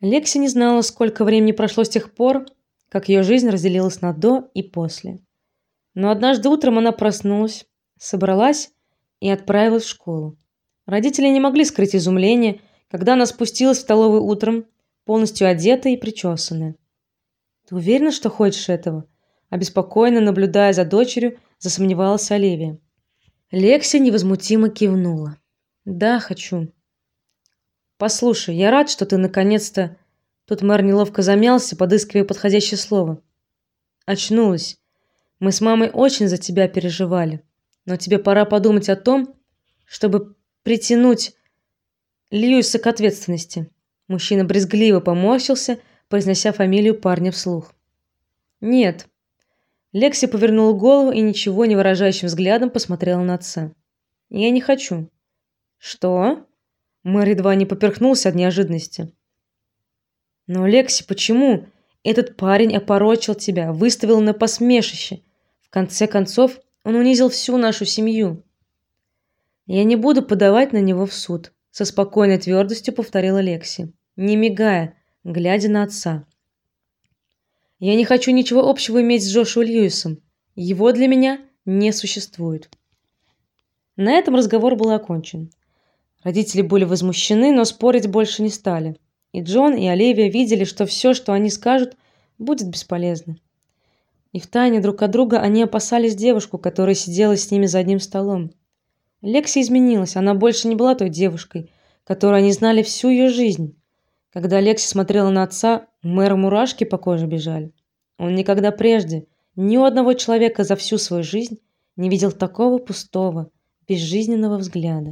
Лекси не знала, сколько времени прошло с тех пор, как ее жизнь разделилась на до и после. Но однажды утром она проснулась, собралась и отправилась в школу. Родители не могли скрыть изумление, когда она спустилась в столовую утром, полностью одетая и причесанная. Ты уверена, что хочешь этого? обеспокоенно наблюдая за дочерью, засомневалась Оливия. Лекси невозмутимо кивнула. Да, хочу. Послушай, я рад, что ты наконец-то Тут мэр неловко замялся, подыскивая подходящее слово. Очнулась. Мы с мамой очень за тебя переживали, но тебе пора подумать о том, чтобы притянуть Льюиса к ответственности. Мужчина брезгливо поморщился, произнося фамилию парня вслух. Нет. Лекси повернула голову и ничего не выражающим взглядом посмотрела на отца. Я не хочу. Что? Мэр едва не поперхнулся от неожиданности. Но Лекси, почему этот парень опорочил тебя, выставил на посмешище? В конце концов, он унизил всю нашу семью. Я не буду подавать на него в суд, со спокойной твердостью повторила Лекси, не мигая, глядя на отца. Я не хочу ничего общего иметь с Джошуа Льюисом. Его для меня не существует. На этом разговор был окончен. Родители были возмущены, но спорить больше не стали. И Джон, и Оливия видели, что все, что они скажут, будет бесполезно. И в тайне друг от друга они опасались девушку, которая сидела с ними за одним столом. Лекси изменилась, она больше не была той девушкой, которую они знали всю ее жизнь. Когда Лекси смотрела на отца, у мэра мурашки по коже бежали. Он никогда прежде ни у одного человека за всю свою жизнь не видел такого пустого, безжизненного взгляда.